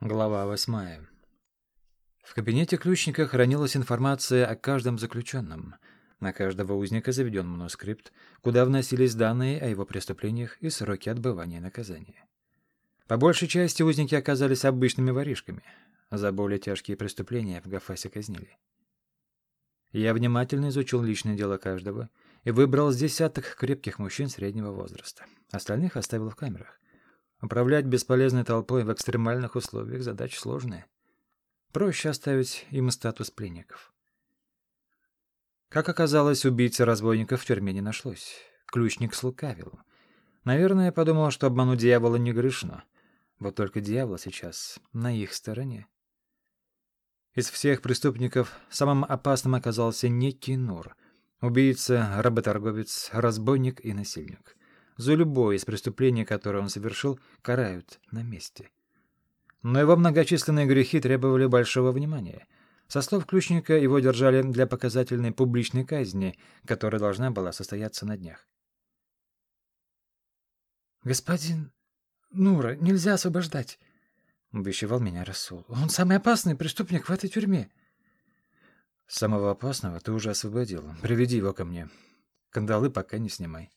Глава восьмая. В кабинете ключника хранилась информация о каждом заключенном. На каждого узника заведен манускрипт, куда вносились данные о его преступлениях и сроки отбывания наказания. По большей части узники оказались обычными воришками. За более тяжкие преступления в Гафасе казнили. Я внимательно изучил личное дело каждого и выбрал с десяток крепких мужчин среднего возраста. Остальных оставил в камерах. Управлять бесполезной толпой в экстремальных условиях задача сложная. Проще оставить им статус пленников. Как оказалось, убийцы разбойников в тюрьме не нашлось. Ключник слукавил. Наверное, подумал, что обмануть дьявола не грешно. Вот только дьявол сейчас на их стороне. Из всех преступников самым опасным оказался некий Нур. Убийца, работорговец, разбойник и насильник. За любое из преступлений, которое он совершил, карают на месте. Но его многочисленные грехи требовали большого внимания. Со слов ключника, его держали для показательной публичной казни, которая должна была состояться на днях. «Господин Нура нельзя освобождать», — увещевал меня Расул. «Он самый опасный преступник в этой тюрьме». «Самого опасного ты уже освободил. Приведи его ко мне. Кандалы пока не снимай».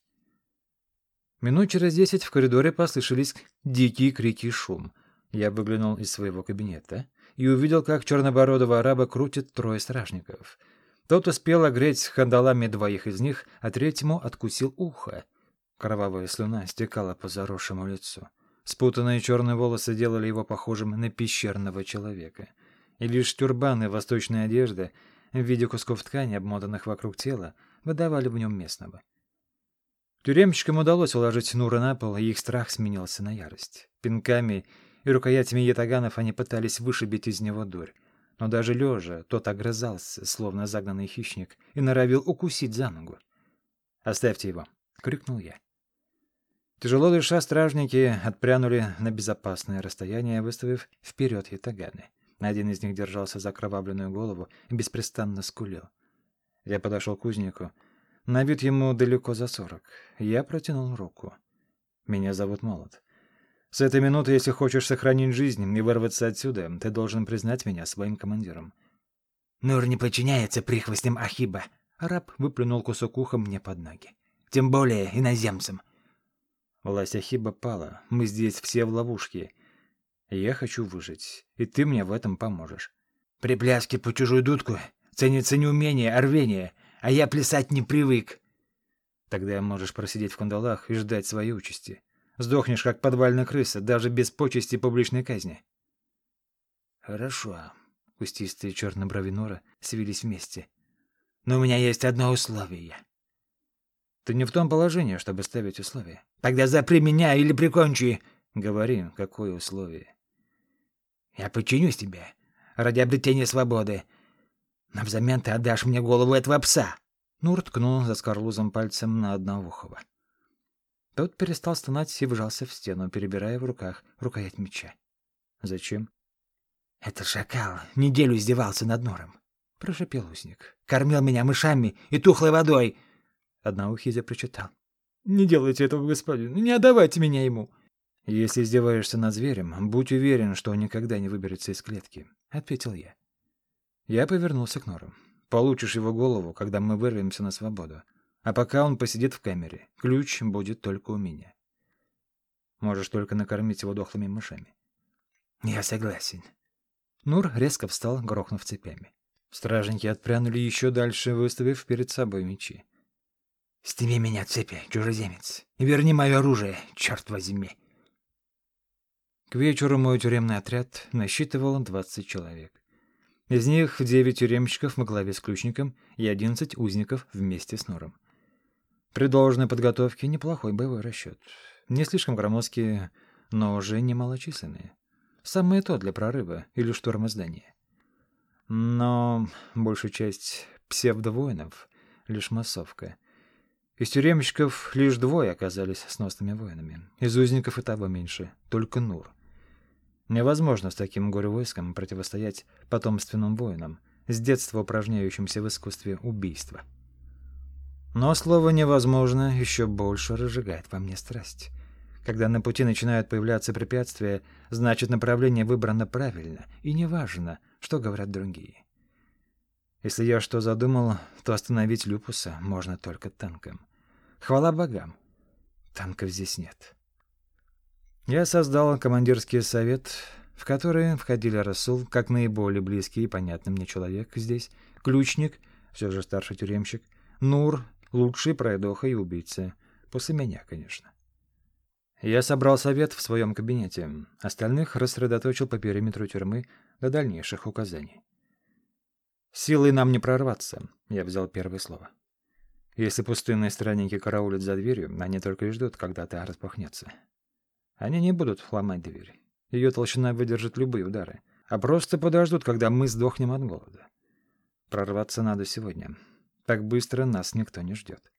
Минут через десять в коридоре послышались дикие крики и шум. Я выглянул из своего кабинета и увидел, как чернобородого араба крутит трое стражников. Тот успел огреть кандалами двоих из них, а третьему откусил ухо. Кровавая слюна стекала по заросшему лицу. Спутанные черные волосы делали его похожим на пещерного человека. И лишь тюрбаны и восточная одежда в виде кусков ткани, обмотанных вокруг тела, выдавали в нем местного. Тюремщикам удалось уложить Нура на пол, и их страх сменился на ярость. Пинками и рукоятями ятаганов они пытались вышибить из него дурь. Но даже лежа тот огрызался, словно загнанный хищник, и норовил укусить за ногу. «Оставьте его!» — крикнул я. Тяжело дыша, стражники отпрянули на безопасное расстояние, выставив вперед ятаганы. Один из них держался за окровавленную голову и беспрестанно скулил. Я подошел к кузнику — на вид ему далеко за сорок. Я протянул руку. «Меня зовут Молот. С этой минуты, если хочешь сохранить жизнь и вырваться отсюда, ты должен признать меня своим командиром». «Нур не подчиняется прихвостням Ахиба». Араб выплюнул кусок уха мне под ноги. «Тем более иноземцам». «Власть Ахиба пала. Мы здесь все в ловушке. Я хочу выжить, и ты мне в этом поможешь». «При пляске по чужую дудку ценится не умение, а рвение а я плясать не привык. Тогда можешь просидеть в кандалах и ждать своей участи. Сдохнешь, как подвальная крыса, даже без почести публичной казни. Хорошо. Кустистые черные брови Нора свились вместе. Но у меня есть одно условие. Ты не в том положении, чтобы ставить условия. Тогда запри меня или прикончи. Говори, какое условие. Я подчинюсь тебе ради обретения свободы. Но взамен ты отдашь мне голову этого пса. Нур ткнул за скорлузом пальцем на Одноухого. Тот перестал стонать и вжался в стену, перебирая в руках рукоять меча. «Зачем?» «Это шакал неделю издевался над Нуром», — прошепел узник. «Кормил меня мышами и тухлой водой». Одноухий запричитал. «Не делайте этого, господин, не отдавайте меня ему». «Если издеваешься над зверем, будь уверен, что он никогда не выберется из клетки», — ответил я. Я повернулся к Нору. Получишь его голову, когда мы вырвемся на свободу. А пока он посидит в камере. Ключ будет только у меня. Можешь только накормить его дохлыми мышами. Я согласен. Нур резко встал, грохнув цепями. Стражники отпрянули еще дальше, выставив перед собой мечи. «Сними меня цепи, чужеземец, и верни мое оружие, черт возьми!» К вечеру мой тюремный отряд насчитывал двадцать человек. Из них девять тюремщиков во главе с ключником и одиннадцать узников вместе с Нором. При должной подготовке неплохой боевой расчет. Не слишком громоздкие, но уже немалочисленные. Самое то для прорыва или штурма здания. Но большая часть псевдовоинов — лишь массовка. Из тюремщиков лишь двое оказались сносными воинами. Из узников и того меньше, только Нур. Невозможно с таким горе-войском противостоять потомственным воинам, с детства упражняющимся в искусстве убийства. Но слово «невозможно» еще больше разжигает во мне страсть. Когда на пути начинают появляться препятствия, значит направление выбрано правильно, и неважно, что говорят другие. Если я что задумал, то остановить Люпуса можно только танком. Хвала богам, танков здесь нет. Я создал командирский совет, в который входили Расул, как наиболее близкий и понятный мне человек здесь, Ключник, все же старший тюремщик, Нур, лучший пройдоха и убийца. После меня, конечно. Я собрал совет в своем кабинете, остальных рассредоточил по периметру тюрьмы до дальнейших указаний. «Силой нам не прорваться», — я взял первое слово. «Если пустынные странники караулят за дверью, они только и ждут, когда та распахнется. Они не будут ломать дверь. Ее толщина выдержит любые удары, а просто подождут, когда мы сдохнем от голода. Прорваться надо сегодня. Так быстро нас никто не ждет».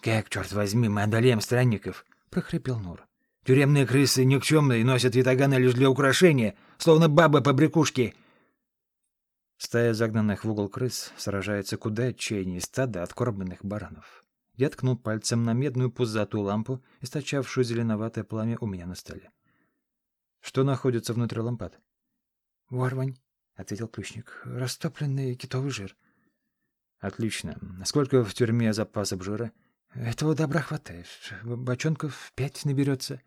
«Как, черт возьми, мы одолеем странников?» прохрипел Нур. «Тюремные крысы никчемные носят ятаганы лишь для украшения, словно бабы по брякушке». Стая загнанных в угол крыс сражается куда отчаяннее стада откормленных баранов. Я ткнул пальцем на медную пузатую лампу, источавшую зеленоватое пламя у меня на столе. Что находится внутри лампад? — Ворвань, — ответил ключник, — растопленный китовый жир. — Отлично. Сколько в тюрьме запасов жира? — этого добра хватает. Бочонков пять наберется.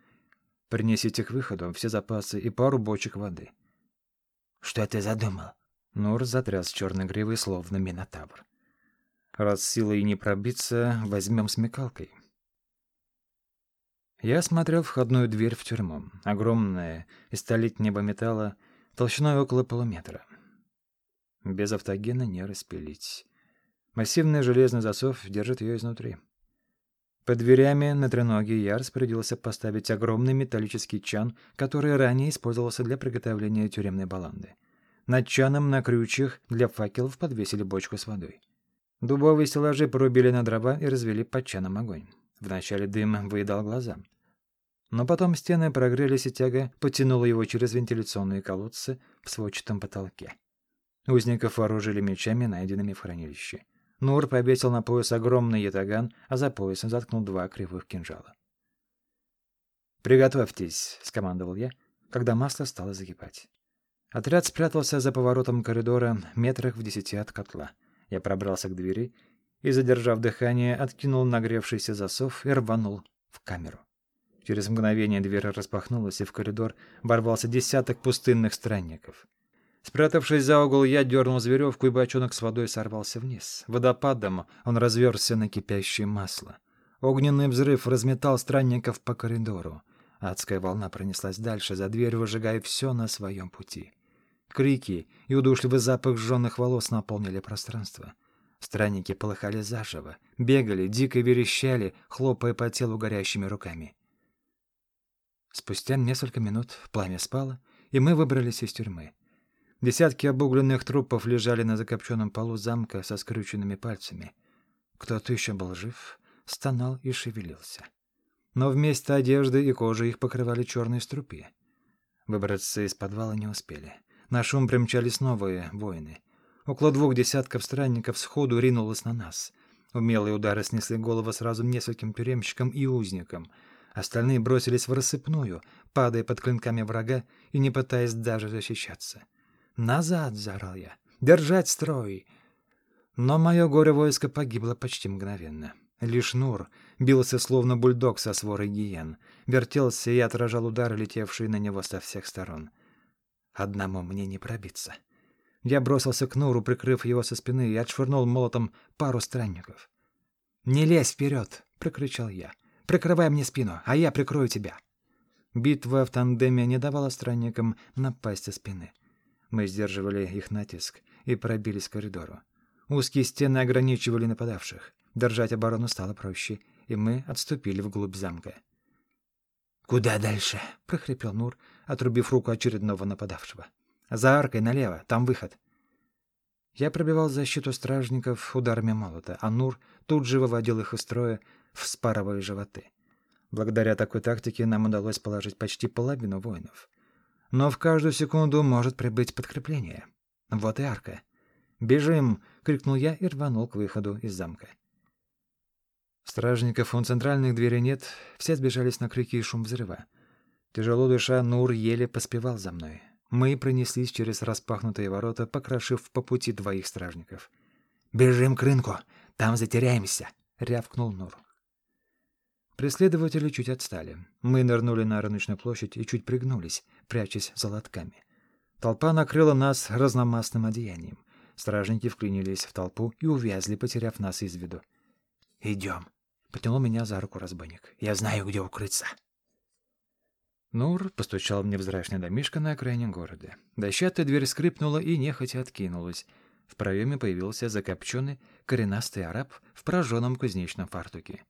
Принесите к выходу все запасы и пару бочек воды. Что ты задумал? Нур затряс черной гривой, словно минотавр. Раз силой не пробиться, возьмем смекалкой. Я смотрел входную дверь в тюрьму. Огромная, из столетнего металла, толщиной около полуметра. Без автогена не распилить. Массивный железный засов держит ее изнутри. Под дверями на треноге я распорядился поставить огромный металлический чан, который ранее использовался для приготовления тюремной баланды. Над чаном на крючьях для факелов подвесили бочку с водой. Дубовые стеллажи порубили на дрова и развели под чаном огонь. Вначале дым выедал глаза. Но потом стены прогрелись, и тяга потянула его через вентиляционные колодцы в сводчатом потолке. Узников вооружили мечами, найденными в хранилище. Нур повесил на пояс огромный ятаган, а за поясом заткнул два кривых кинжала. «Приготовьтесь», — скомандовал я, когда масло стало закипать. Отряд спрятался за поворотом коридора метрах в десяти от котла. Я пробрался к двери и, задержав дыхание, откинул нагревшийся засов и рванул в камеру. Через мгновение дверь распахнулась, и в коридор ворвался десяток пустынных странников. Спрятавшись за угол, я дернул веревку, и бочонок с водой сорвался вниз. Водопадом он разверся на кипящее масло. Огненный взрыв разметал странников по коридору. Адская волна пронеслась дальше, за дверь выжигая все на своем пути. Крики и удушливый запах сжженных волос наполнили пространство. Странники полыхали заживо, бегали, дико верещали, хлопая по телу горящими руками. Спустя несколько минут пламя спало, и мы выбрались из тюрьмы. Десятки обугленных трупов лежали на закопченном полу замка со скрюченными пальцами. Кто-то еще был жив, стонал и шевелился. Но вместо одежды и кожи их покрывали черные струпи. Выбраться из подвала не успели. На шум примчались новые воины. Около двух десятков странников сходу ринулось на нас. Умелые удары снесли головы сразу нескольким тюремщикам и узникам. Остальные бросились в рассыпную, падая под клинками врага и не пытаясь даже защищаться. — «Назад!» — заорал я. «Держать строй!» Но мое горе-войско погибло почти мгновенно. Лишь Нур бился словно бульдог со сворой гиен, вертелся и отражал удары, летевшие на него со всех сторон. Одному мне не пробиться. Я бросился к Нуру, прикрыв его со спины, и отшвырнул молотом пару странников. «Не лезь вперед!» — прокричал я. «Прикрывай мне спину, а я прикрою тебя!» Битва в тандеме не давала странникам напасть со спины. Мы сдерживали их натиск и пробились к коридору. Узкие стены ограничивали нападавших. Держать оборону стало проще, и мы отступили вглубь замка. «Куда дальше?» — прохрипел Нур, отрубив руку очередного нападавшего. «За аркой налево, там выход». Я пробивал защиту стражников ударами молота, а Нур тут же выводил их из строя, вспарывая животы. Благодаря такой тактике нам удалось положить почти половину воинов. Но в каждую секунду может прибыть подкрепление. Вот и арка. «Бежим!» — крикнул я и рванул к выходу из замка. Стражников у центральных дверей нет, все сбежались на крики и шум взрыва. Тяжело дыша, Нур еле поспевал за мной. Мы пронеслись через распахнутые ворота, покрошив по пути двоих стражников. «Бежим к рынку, там затеряемся!» — рявкнул Нур. Преследователи чуть отстали. Мы нырнули на рыночную площадь и чуть пригнулись, прячась за лотками. Толпа накрыла нас разномастным одеянием. Стражники вклинились в толпу и увязли, потеряв нас из виду. «Идем», — потянул меня за руку разбойник. «Я знаю, где укрыться». Нур постучал в невзрачный домишко на окраине города. Дощатая дверь скрипнула и нехотя откинулась. В проеме появился закопченный коренастый араб в прожженном кузнечном фартуке.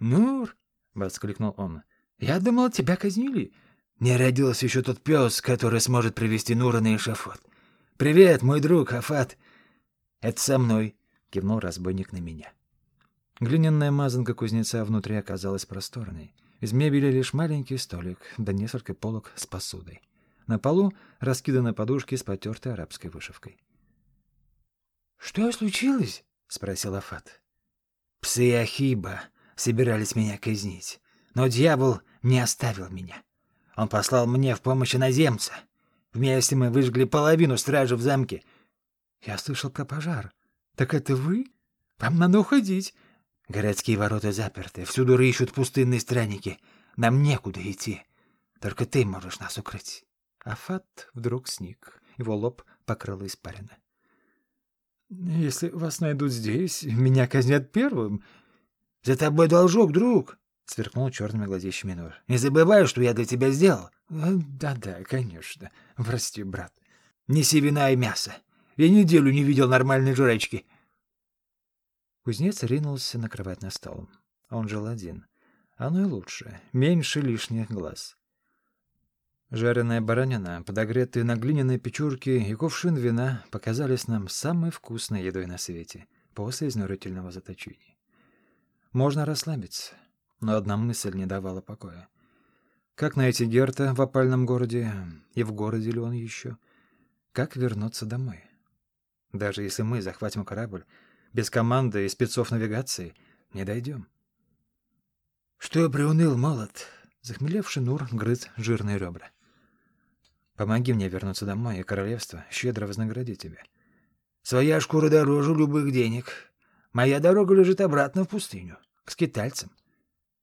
«Нур!» — воскликнул он. «Я думал, тебя казнили. Не родился еще тот пес, который сможет привести Нура на эшафот. Привет, мой друг Афат. Это со мной», — кивнул разбойник на меня. Глиняная мазанка кузнеца внутри оказалась просторной. Из мебели лишь маленький столик, да несколько полок с посудой. На полу раскиданы подушки с потертой арабской вышивкой. «Что случилось?» — спросил Афат. «Псы Ахиба собирались меня казнить. Но дьявол не оставил меня. Он послал мне в помощь иноземца. Вместе мы выжгли половину стражи в замке. Я слышал про пожар. Так это вы? Вам надо уходить. Городские ворота заперты, всюду рыщут пустынные странники. Нам некуда идти. Только ты можешь нас укрыть. Афат вдруг сник. Его лоб покрыл испарина. Если вас найдут здесь, меня казнят первым. «За тобой должок, друг!» — сверкнул черными глазищами Нур. «Не забывай, что я для тебя сделал!» «Да-да, конечно. Прости, брат». «Неси вина и мясо. Я неделю не видел нормальной жрачки». Кузнец ринулся накрывать на стол. Он жил один. Оно и лучше. Меньше лишних глаз. Жареная баранина, подогретые на глиняной печурке и кувшин вина показались нам самой вкусной едой на свете после изнурительного заточения. Можно расслабиться, но одна мысль не давала покоя. Как найти Герта в опальном городе, и в городе ли он еще? Как вернуться домой? Даже если мы захватим корабль, без команды и спецов навигации не дойдем. Что приуныл, молот? Захмелевший Нур грыз жирные ребра. Помоги мне вернуться домой, и королевство щедро вознаградит тебя. Своя шкура дороже любых денег. Моя дорога лежит обратно в пустыню, к скитальцам.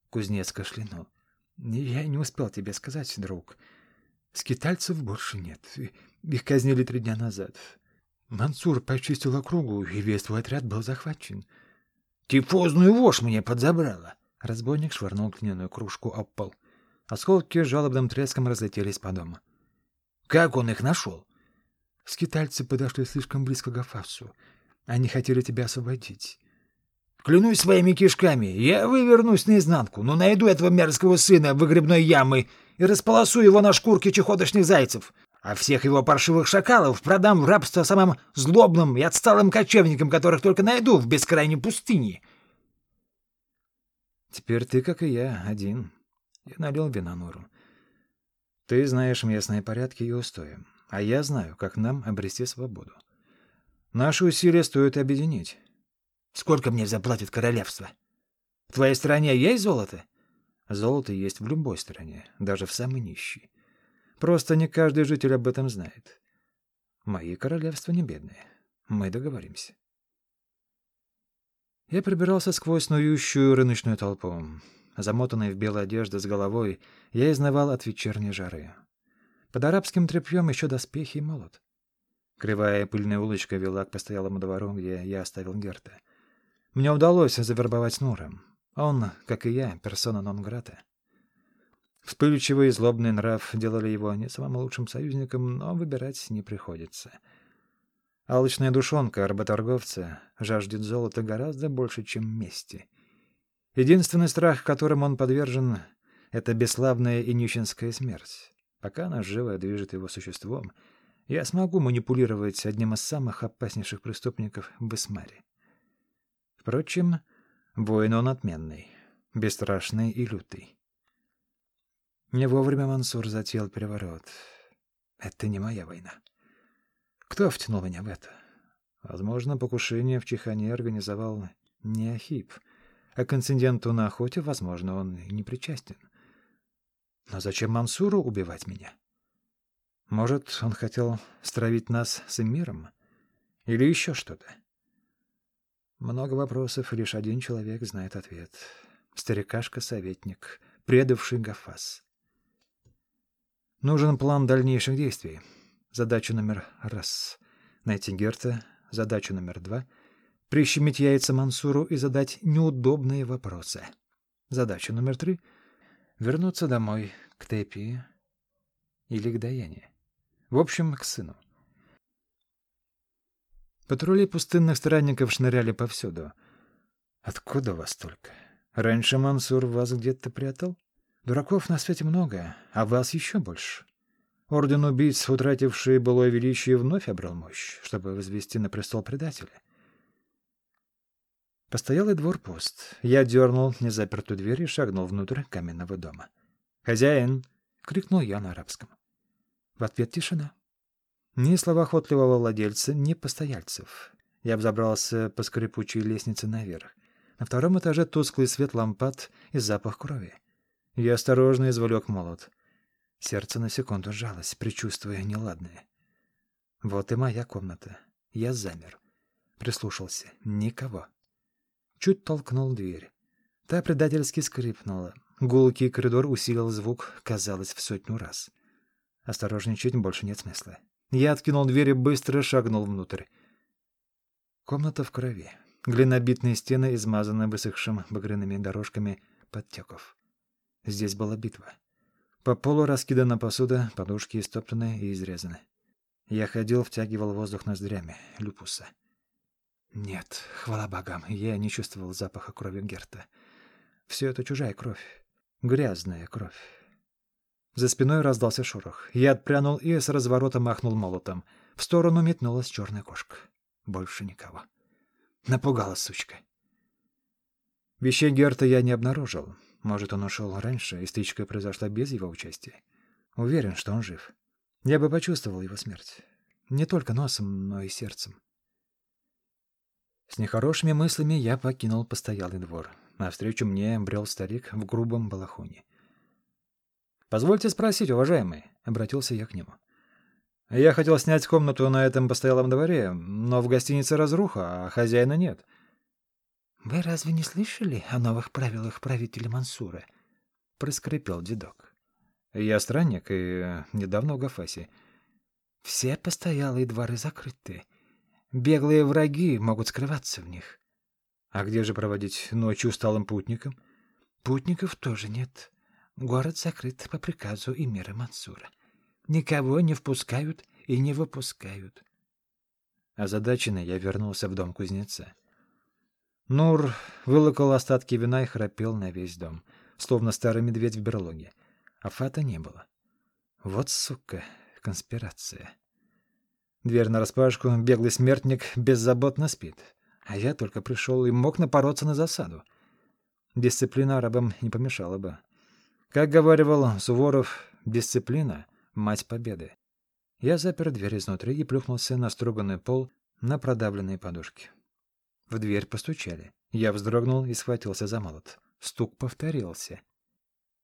Кузнец кашлянул. Я не успел тебе сказать, друг. Скитальцев больше нет. Их казнили три дня назад. Мансур почистил округу, и весь твой отряд был захвачен. Тифозную вошь мне подзабрала. Разбойник швырнул глиняную кружку об пол. Осколки жалобным треском разлетелись по дому. Как он их нашел? Скитальцы подошли слишком близко к Гафасу. Они хотели тебя освободить. Клянусь своими кишками, я вывернусь наизнанку, но найду этого мерзкого сына в выгребной ямы и располосу его на шкурке чехоточных зайцев, а всех его паршивых шакалов продам в рабство самым злобным и отсталым кочевникам, которых только найду в бескрайней пустыне. Теперь ты, как и я, один. Я налил вина Нуру. Ты знаешь местные порядки и устои, а я знаю, как нам обрести свободу. Наши усилия стоит объединить. Сколько мне заплатит королевство? В твоей стране есть золото? Золото есть в любой стране, даже в самой нищей. Просто не каждый житель об этом знает. Мои королевства не бедные. Мы договоримся. Я прибирался сквозь снующую рыночную толпу. Замотанный в белой одежды с головой, я изнывал от вечерней жары. Под арабским тряпьем еще доспехи и молот. Кривая пыльная улочка вела к постоялому двору, где я оставил Герта. Мне удалось завербовать Нура. Он, как и я, персона нон-грата. Вспыльчивый и злобный нрав делали его не самым лучшим союзником, но выбирать не приходится. Алчная душонка работорговца жаждет золота гораздо больше, чем мести. Единственный страх, которым он подвержен, — это бесславная и нищенская смерть. Пока она живо движет его существом, я смогу манипулировать одним из самых опаснейших преступников в Эсмаре. Впрочем, воин он отменный, бесстрашный и лютый. Не вовремя Мансур затеял переворот. Это не моя война. Кто втянул меня в это? Возможно, покушение в Чехане организовал не Ахип. а к инциденту на охоте, возможно, он и не причастен. Но зачем Мансуру убивать меня? Может, он хотел стравить нас с миром? Или еще что-то? Много вопросов, лишь один человек знает ответ. Старикашка-советник, предавший Гафас. Нужен план дальнейших действий. Задача номер раз — найти Герта. Задача номер два — прищемить яйца Мансуру и задать неудобные вопросы. Задача номер три — вернуться домой, к Тепи или к Даяне. В общем, к сыну. Патрули пустынных странников шныряли повсюду. Откуда вас столько? Раньше Мансур вас где-то прятал? Дураков на свете много, а вас еще больше. Орден убийц, утративший былое величие, вновь обрел мощь, чтобы возвести на престол предателя. Постоялый двор пуст. Я дернул незапертую дверь и шагнул внутрь каменного дома. «Хозяин!» — крикнул я на арабском. В ответ тишина. Ни слова охотливого владельца, ни постояльцев. Я взобрался по скрипучей лестнице наверх. На втором этаже тусклый свет лампад и запах крови. Я осторожно извлек молот. Сердце на секунду сжалось, предчувствуя неладное. Вот и моя комната. Я замер. Прислушался. Никого. Чуть толкнул дверь. Та предательски скрипнула. Гулкий коридор усилил звук, казалось, в сотню раз. Осторожничать больше нет смысла. Я откинул дверь и быстро шагнул внутрь. Комната в крови. Глинобитные стены измазаны высохшим багряными дорожками подтеков. Здесь была битва. По полу раскидана посуда, подушки истоптаны и изрезаны. Я ходил, втягивал воздух ноздрями. Люпуса. Нет, хвала богам, я не чувствовал запаха крови Герта. Все это чужая кровь. Грязная кровь. За спиной раздался шорох. Я отпрянул и с разворота махнул молотом. В сторону метнулась черная кошка. Больше никого. Напугала сучка. Вещей Герта я не обнаружил. Может, он ушел раньше, и стычка произошла без его участия. Уверен, что он жив. Я бы почувствовал его смерть. Не только носом, но и сердцем. С нехорошими мыслями я покинул постоялый двор. Навстречу мне брел старик в грубом балахоне. «Позвольте спросить, уважаемый», — обратился я к нему. «Я хотел снять комнату на этом постоялом дворе, но в гостинице разруха, а хозяина нет». «Вы разве не слышали о новых правилах правителя Мансура?» — проскрипел дедок. «Я странник и недавно в Гафасе». «Все постоялые дворы закрыты. Беглые враги могут скрываться в них». «А где же проводить ночь усталым путникам?» «Путников тоже нет. Город закрыт по приказу эмира Мансура. Никого не впускают и не выпускают. Озадаченный я вернулся в дом кузнеца. Нур вылокал остатки вина и храпел на весь дом, словно старый медведь в берлоге. А Фата не было. Вот, сука, конспирация. Дверь нараспашку, беглый смертник беззаботно спит. А я только пришел и мог напороться на засаду. Дисциплина арабам не помешала бы. Как говаривал Суворов, дисциплина — мать победы. Я запер дверь изнутри и плюхнулся на струганный пол на продавленные подушки. В дверь постучали. Я вздрогнул и схватился за молот. Стук повторился.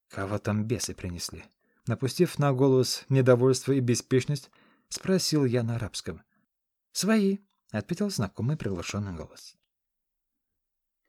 Кого там бесы принесли? Напустив на голос недовольство и беспечность, спросил я на арабском. «Свои», — ответил знакомый приглашенный голос.